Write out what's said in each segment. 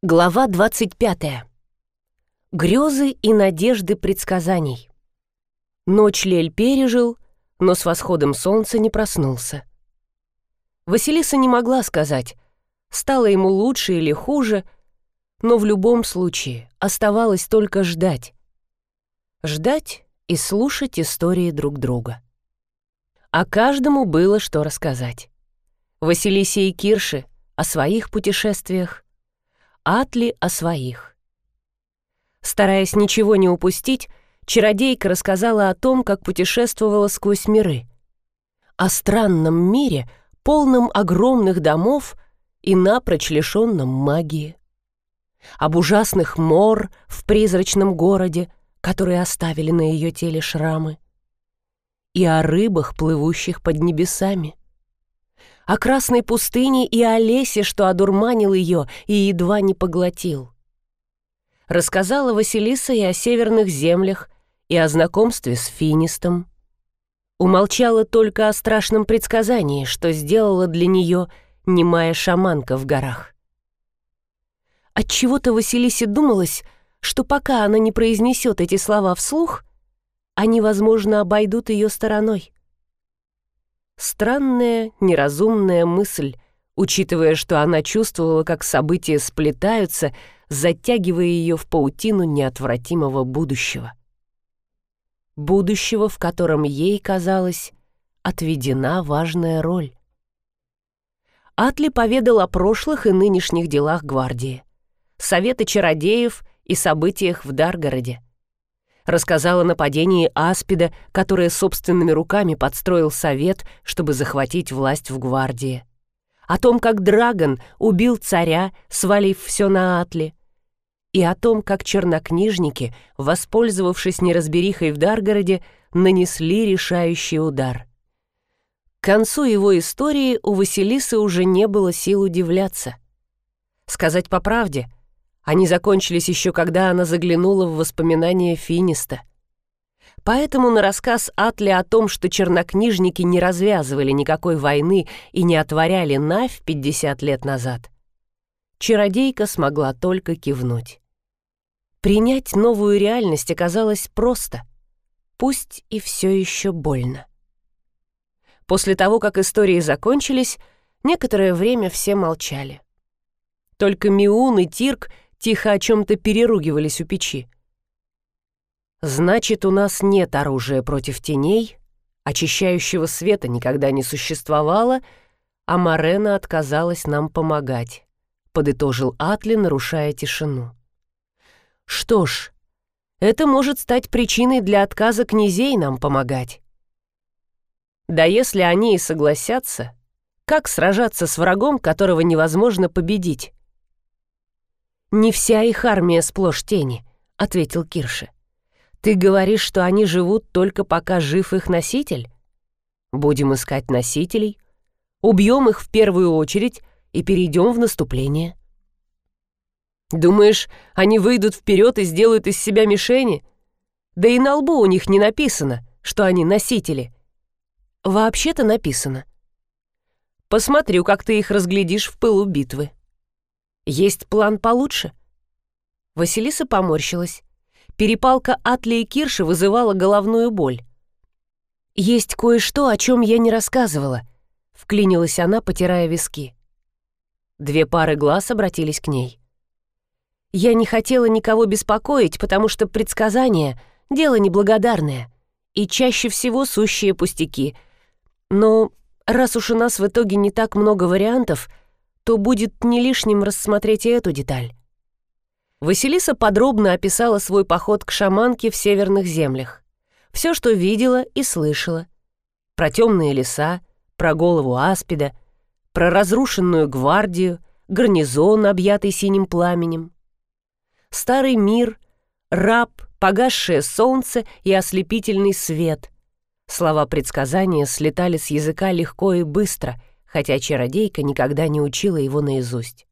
Глава 25. Грезы и надежды предсказаний. Ночь Лель пережил, но с восходом солнца не проснулся. Василиса не могла сказать, стало ему лучше или хуже, но в любом случае оставалось только ждать. Ждать и слушать истории друг друга. А каждому было что рассказать. Василисе и Кирше о своих путешествиях, Атли о своих. Стараясь ничего не упустить, чародейка рассказала о том, как путешествовала сквозь миры. О странном мире, полном огромных домов и напрочь лишенном магии. Об ужасных мор в призрачном городе, которые оставили на ее теле шрамы. И о рыбах, плывущих под небесами о красной пустыне и о лесе, что одурманил ее и едва не поглотил. Рассказала Василиса и о северных землях, и о знакомстве с Финистом. Умолчала только о страшном предсказании, что сделала для нее немая шаманка в горах. Отчего-то Василисе думалось, что пока она не произнесет эти слова вслух, они, возможно, обойдут ее стороной. Странная, неразумная мысль, учитывая, что она чувствовала, как события сплетаются, затягивая ее в паутину неотвратимого будущего. Будущего, в котором ей, казалось, отведена важная роль. Атли поведал о прошлых и нынешних делах гвардии, советы чародеев и событиях в Даргороде рассказал о нападении Аспида, которое собственными руками подстроил совет, чтобы захватить власть в гвардии. О том, как Драгон убил царя, свалив все на Атли. И о том, как чернокнижники, воспользовавшись неразберихой в Даргороде, нанесли решающий удар. К концу его истории у Василисы уже не было сил удивляться. Сказать по правде — они закончились еще когда она заглянула в воспоминания Финиста. Поэтому на рассказ Атли о том, что чернокнижники не развязывали никакой войны и не отворяли Навь 50 лет назад, чародейка смогла только кивнуть. Принять новую реальность оказалось просто, пусть и все еще больно. После того, как истории закончились, некоторое время все молчали. Только Миун и Тирк тихо о чем-то переругивались у печи. «Значит, у нас нет оружия против теней, очищающего света никогда не существовало, а Марена отказалась нам помогать», — подытожил Атли, нарушая тишину. «Что ж, это может стать причиной для отказа князей нам помогать. Да если они и согласятся, как сражаться с врагом, которого невозможно победить? «Не вся их армия сплошь тени», — ответил Кирше. «Ты говоришь, что они живут только пока жив их носитель? Будем искать носителей, убьем их в первую очередь и перейдем в наступление». «Думаешь, они выйдут вперед и сделают из себя мишени? Да и на лбу у них не написано, что они носители». «Вообще-то написано». «Посмотрю, как ты их разглядишь в пылу битвы». Есть план получше?» Василиса поморщилась. Перепалка Атли и Кирши вызывала головную боль. «Есть кое-что, о чем я не рассказывала», — вклинилась она, потирая виски. Две пары глаз обратились к ней. «Я не хотела никого беспокоить, потому что предсказания — дело неблагодарное и чаще всего сущие пустяки. Но раз уж у нас в итоге не так много вариантов, то будет не лишним рассмотреть и эту деталь. Василиса подробно описала свой поход к шаманке в северных землях. Все, что видела и слышала. Про темные леса, про голову аспида, про разрушенную гвардию, гарнизон, объятый синим пламенем. Старый мир, раб, погасшее солнце и ослепительный свет. Слова предсказания слетали с языка легко и быстро, хотя чародейка никогда не учила его наизусть.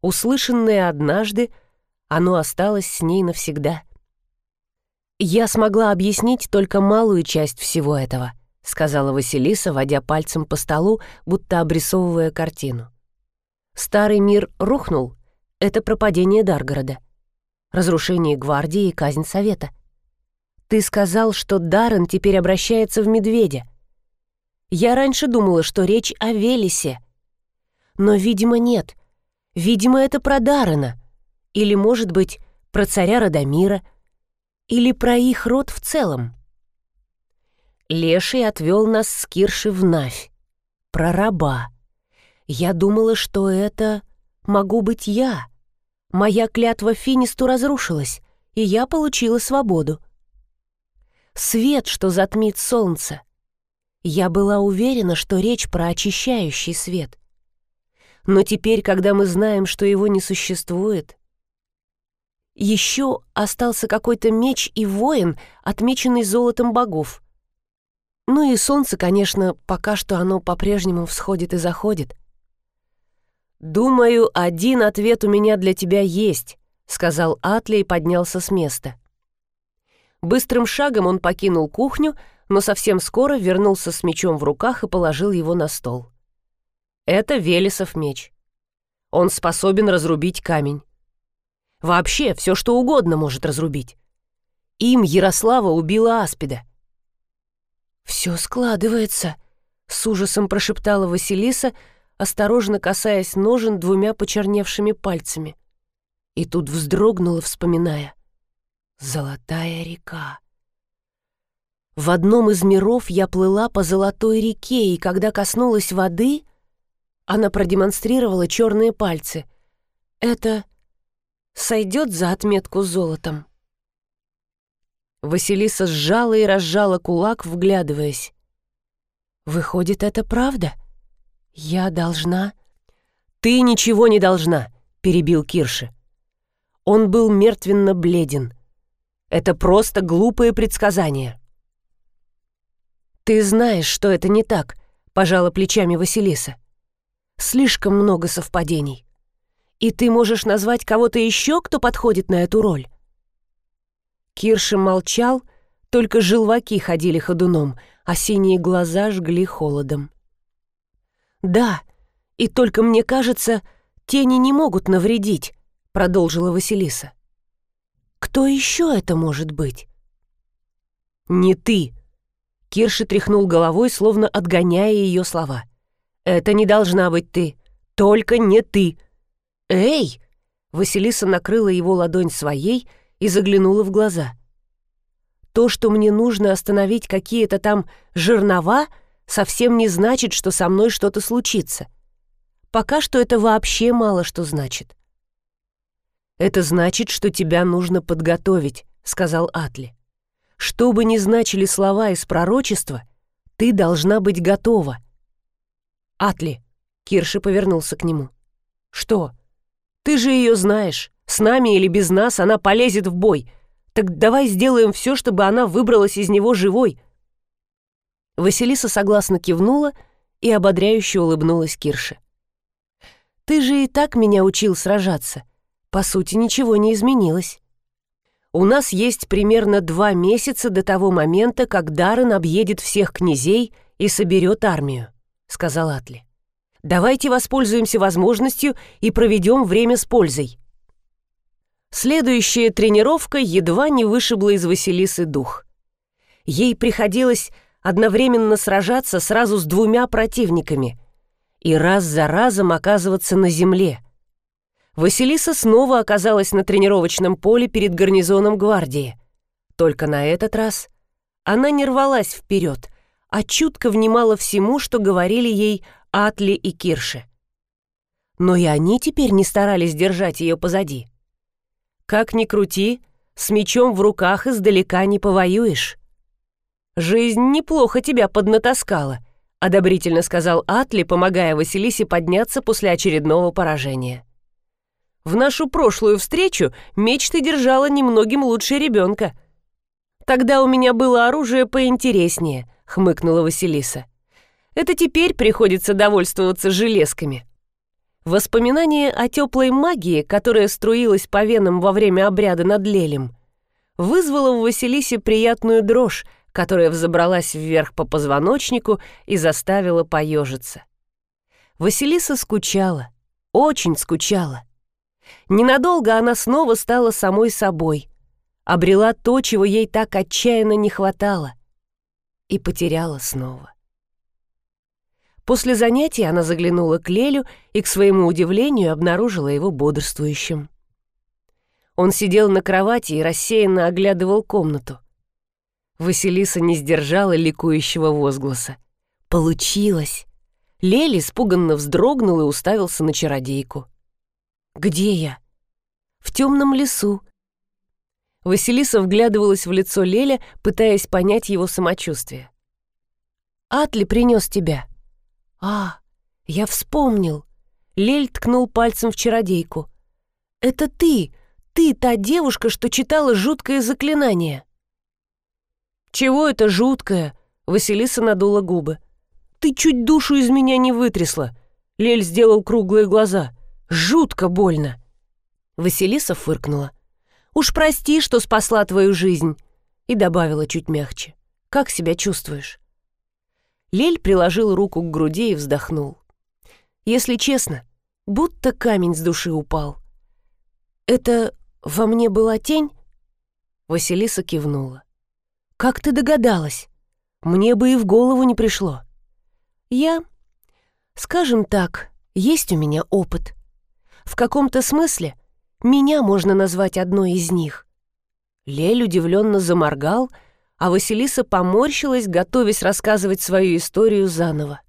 Услышанное однажды, оно осталось с ней навсегда. «Я смогла объяснить только малую часть всего этого», — сказала Василиса, водя пальцем по столу, будто обрисовывая картину. Старый мир рухнул, Это пропадение Даргорода, разрушение гвардии и казнь совета. Ты сказал, что Даррен теперь обращается в медведя. Я раньше думала, что речь о Велесе. Но, видимо, нет. Видимо, это про Даррена. Или, может быть, про царя Радомира. Или про их род в целом. Леший отвел нас с Кирши в Навь. Про раба. Я думала, что это могу быть я. Моя клятва Финисту разрушилась, и я получила свободу. Свет, что затмит солнце. Я была уверена, что речь про очищающий свет. Но теперь, когда мы знаем, что его не существует, еще остался какой-то меч и воин, отмеченный золотом богов. Ну и солнце, конечно, пока что оно по-прежнему всходит и заходит. «Думаю, один ответ у меня для тебя есть», — сказал Атли и поднялся с места. Быстрым шагом он покинул кухню, но совсем скоро вернулся с мечом в руках и положил его на стол. Это Велесов меч. Он способен разрубить камень. Вообще, все что угодно может разрубить. Им Ярослава убила Аспида. «Все складывается», — с ужасом прошептала Василиса, осторожно касаясь ножен двумя почерневшими пальцами. И тут вздрогнула, вспоминая. «Золотая река». В одном из миров я плыла по золотой реке, и когда коснулась воды, она продемонстрировала черные пальцы. Это сойдет за отметку золотом. Василиса сжала и разжала кулак, вглядываясь. «Выходит, это правда? Я должна...» «Ты ничего не должна», — перебил Кирши. Он был мертвенно бледен. «Это просто глупые предсказания». «Ты знаешь, что это не так», — пожала плечами Василиса. «Слишком много совпадений. И ты можешь назвать кого-то еще, кто подходит на эту роль?» Кирша молчал, только желваки ходили ходуном, а синие глаза жгли холодом. «Да, и только мне кажется, тени не могут навредить», — продолжила Василиса. «Кто еще это может быть?» «Не ты!» Кирша тряхнул головой, словно отгоняя ее слова. «Это не должна быть ты. Только не ты. «Эй!» Василиса накрыла его ладонь своей и заглянула в глаза. «То, что мне нужно остановить какие-то там жернова, совсем не значит, что со мной что-то случится. Пока что это вообще мало что значит». «Это значит, что тебя нужно подготовить», — сказал Атли. «Что бы ни значили слова из пророчества, ты должна быть готова». «Атли», — Кирши повернулся к нему. «Что?» Ты же ее знаешь. С нами или без нас она полезет в бой. Так давай сделаем все, чтобы она выбралась из него живой». Василиса согласно кивнула и ободряюще улыбнулась Кирше. «Ты же и так меня учил сражаться. По сути, ничего не изменилось. У нас есть примерно два месяца до того момента, как Даррен объедет всех князей и соберет армию», — сказал Атли. Давайте воспользуемся возможностью и проведем время с пользой. Следующая тренировка едва не вышибла из Василисы дух. Ей приходилось одновременно сражаться сразу с двумя противниками и раз за разом оказываться на земле. Василиса снова оказалась на тренировочном поле перед гарнизоном гвардии. Только на этот раз она не рвалась вперед, а чутко внимала всему, что говорили ей Атли и Кирше. Но и они теперь не старались держать ее позади. Как ни крути, с мечом в руках издалека не повоюешь. «Жизнь неплохо тебя поднатаскала», — одобрительно сказал Атли, помогая Василисе подняться после очередного поражения. «В нашу прошлую встречу меч ты держала немногим лучше ребенка». «Тогда у меня было оружие поинтереснее», — хмыкнула Василиса. Это теперь приходится довольствоваться железками. Воспоминание о теплой магии, которая струилась по венам во время обряда над Лелем, вызвало в Василисе приятную дрожь, которая взобралась вверх по позвоночнику и заставила поежиться. Василиса скучала, очень скучала. Ненадолго она снова стала самой собой, обрела то, чего ей так отчаянно не хватало, и потеряла снова. После занятий она заглянула к Лелю и, к своему удивлению, обнаружила его бодрствующим. Он сидел на кровати и рассеянно оглядывал комнату. Василиса не сдержала ликующего возгласа. «Получилось!» Лель испуганно вздрогнул и уставился на чародейку. «Где я?» «В темном лесу». Василиса вглядывалась в лицо Леля, пытаясь понять его самочувствие. «Атли принес тебя». «А, я вспомнил». Лель ткнул пальцем в чародейку. «Это ты! Ты та девушка, что читала жуткое заклинание!» «Чего это жуткое?» Василиса надула губы. «Ты чуть душу из меня не вытрясла!» Лель сделал круглые глаза. «Жутко больно!» Василиса фыркнула. «Уж прости, что спасла твою жизнь!» И добавила чуть мягче. «Как себя чувствуешь?» Лель приложил руку к груди и вздохнул. «Если честно, будто камень с души упал. Это во мне была тень?» Василиса кивнула. «Как ты догадалась? Мне бы и в голову не пришло. Я, скажем так, есть у меня опыт. В каком-то смысле меня можно назвать одной из них». Лель удивленно заморгал, а Василиса поморщилась, готовясь рассказывать свою историю заново.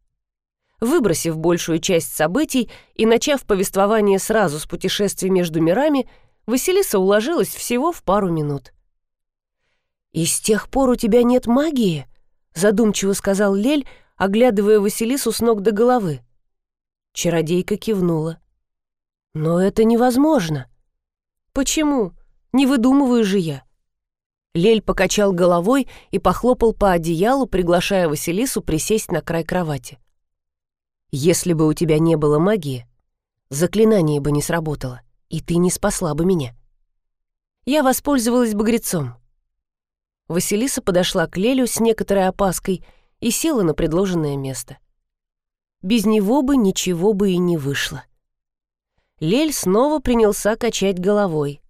Выбросив большую часть событий и начав повествование сразу с путешествий между мирами, Василиса уложилась всего в пару минут. «И с тех пор у тебя нет магии?» — задумчиво сказал Лель, оглядывая Василису с ног до головы. Чародейка кивнула. «Но это невозможно». «Почему? Не выдумываю же я». Лель покачал головой и похлопал по одеялу, приглашая Василису присесть на край кровати. «Если бы у тебя не было магии, заклинание бы не сработало и ты не спасла бы меня. Я воспользовалась багрецом. Василиса подошла к Лелю с некоторой опаской и села на предложенное место. Без него бы ничего бы и не вышло. Лель снова принялся качать головой.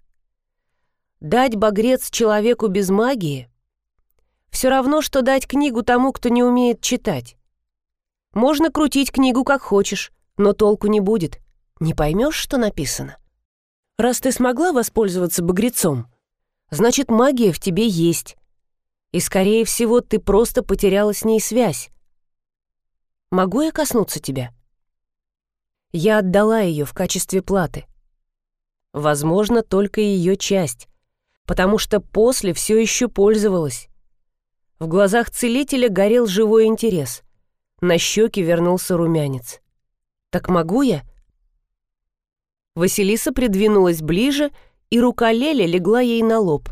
Дать багрец человеку без магии — все равно, что дать книгу тому, кто не умеет читать. Можно крутить книгу как хочешь, но толку не будет. Не поймешь, что написано. Раз ты смогла воспользоваться багрецом, значит, магия в тебе есть. И, скорее всего, ты просто потеряла с ней связь. Могу я коснуться тебя? Я отдала ее в качестве платы. Возможно, только ее часть, потому что после все еще пользовалась. В глазах целителя горел живой интерес. На щеке вернулся румянец. «Так могу я?» Василиса придвинулась ближе, и рука Леля легла ей на лоб.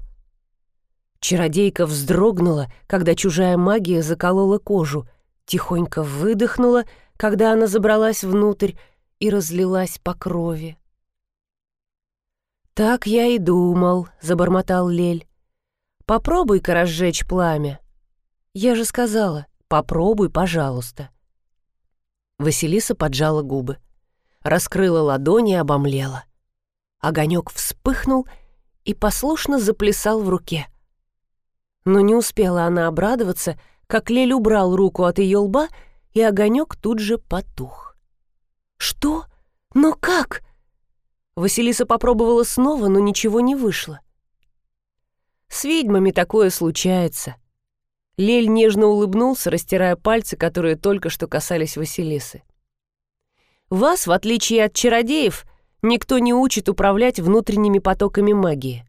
Чародейка вздрогнула, когда чужая магия заколола кожу, тихонько выдохнула, когда она забралась внутрь и разлилась по крови. «Так я и думал», — забормотал Лель. «Попробуй-ка разжечь пламя». «Я же сказала, попробуй, пожалуйста». Василиса поджала губы раскрыла ладони и обомлела. Огонек вспыхнул и послушно заплясал в руке. Но не успела она обрадоваться, как Лель убрал руку от ее лба, и огонек тут же потух. «Что? Но как?» Василиса попробовала снова, но ничего не вышло. «С ведьмами такое случается». Лель нежно улыбнулся, растирая пальцы, которые только что касались Василисы. Вас, в отличие от чародеев, никто не учит управлять внутренними потоками магии».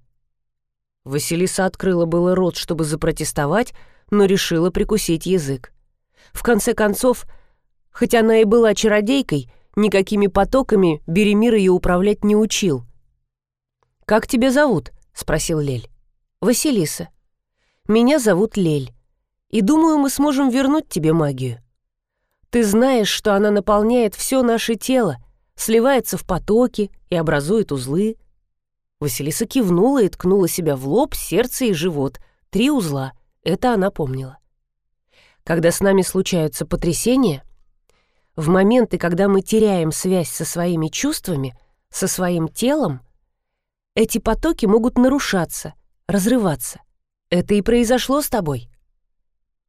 Василиса открыла было рот, чтобы запротестовать, но решила прикусить язык. В конце концов, хоть она и была чародейкой, никакими потоками Беремир ее управлять не учил. «Как тебя зовут?» — спросил Лель. «Василиса. Меня зовут Лель, и думаю, мы сможем вернуть тебе магию. Ты знаешь, что она наполняет все наше тело, сливается в потоки и образует узлы. Василиса кивнула и ткнула себя в лоб, сердце и живот. Три узла. Это она помнила. Когда с нами случаются потрясения, в моменты, когда мы теряем связь со своими чувствами, со своим телом, эти потоки могут нарушаться, разрываться. Это и произошло с тобой.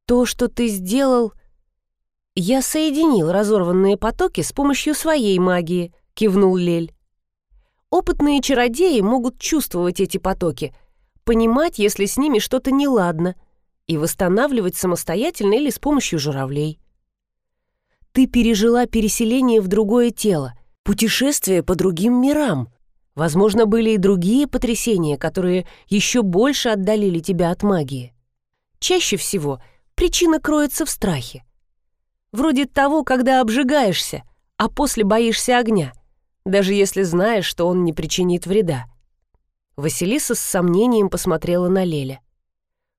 То, что ты сделал... Я соединил разорванные потоки с помощью своей магии, кивнул Лель. Опытные чародеи могут чувствовать эти потоки, понимать, если с ними что-то неладно, и восстанавливать самостоятельно или с помощью журавлей. Ты пережила переселение в другое тело, путешествие по другим мирам. Возможно, были и другие потрясения, которые еще больше отдалили тебя от магии. Чаще всего причина кроется в страхе. Вроде того, когда обжигаешься, а после боишься огня, даже если знаешь, что он не причинит вреда. Василиса с сомнением посмотрела на Леля.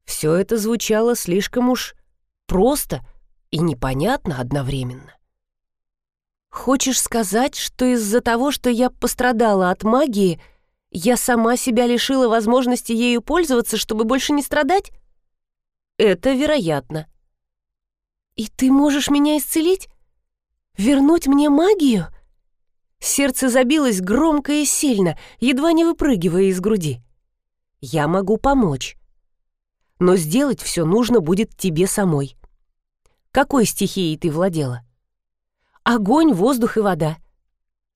Все это звучало слишком уж просто и непонятно одновременно. «Хочешь сказать, что из-за того, что я пострадала от магии, я сама себя лишила возможности ею пользоваться, чтобы больше не страдать?» «Это вероятно». «И ты можешь меня исцелить? Вернуть мне магию?» Сердце забилось громко и сильно, едва не выпрыгивая из груди. «Я могу помочь но сделать все нужно будет тебе самой. Какой стихией ты владела? Огонь, воздух и вода.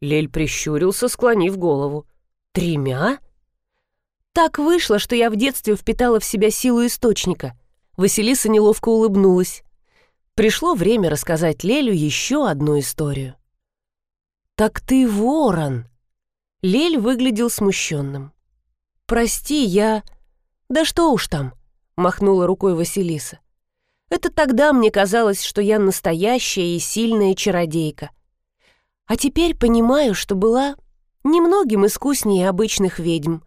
Лель прищурился, склонив голову. Тремя? Так вышло, что я в детстве впитала в себя силу источника. Василиса неловко улыбнулась. Пришло время рассказать Лелю еще одну историю. «Так ты ворон!» Лель выглядел смущенным. «Прости, я...» «Да что уж там!» — махнула рукой Василиса. «Это тогда мне казалось, что я настоящая и сильная чародейка. А теперь понимаю, что была немногим искуснее обычных ведьм.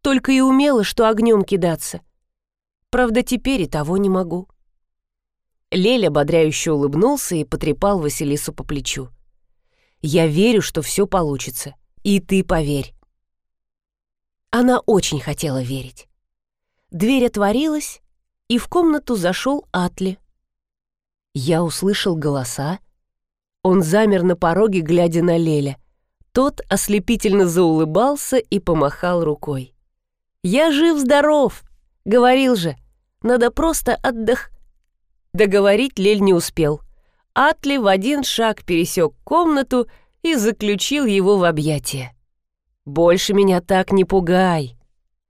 Только и умела, что огнем кидаться. Правда, теперь и того не могу». Леля ободряюще улыбнулся и потрепал Василису по плечу. «Я верю, что все получится. И ты поверь». Она очень хотела верить. Дверь отворилась, и в комнату зашел Атли. Я услышал голоса. Он замер на пороге, глядя на Леля. Тот ослепительно заулыбался и помахал рукой. «Я жив-здоров!» — говорил же. «Надо просто отдых...» Договорить Лель не успел. Атли в один шаг пересек комнату и заключил его в объятия. «Больше меня так не пугай!»